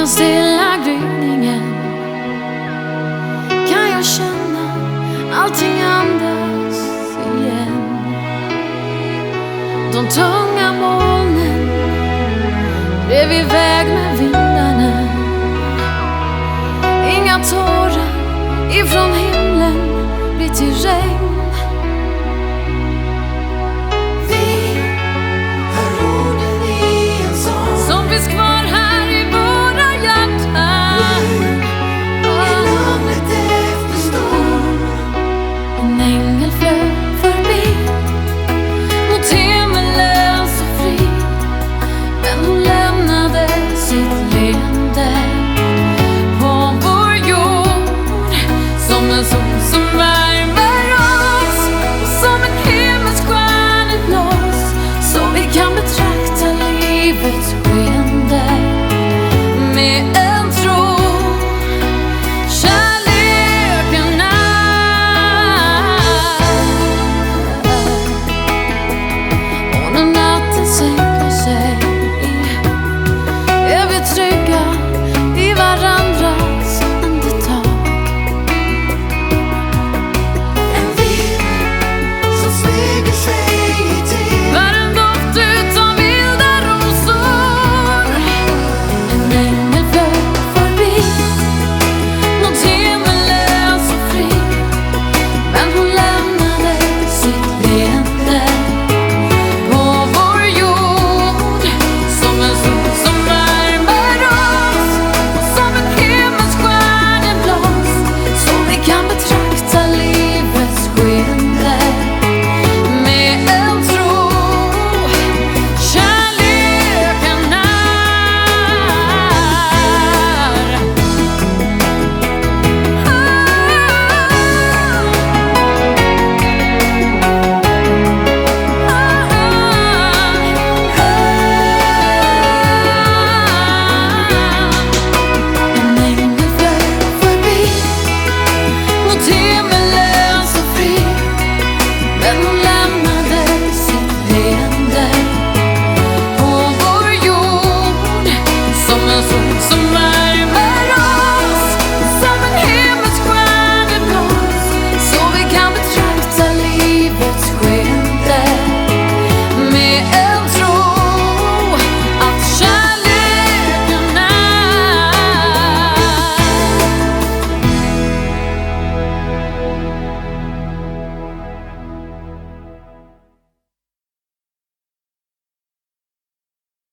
den stilla gryningen kan jag känna allting andas igen. De tunga molnen drev iväg med vindarna. Inga tårar ifrån himlen blir till regn. me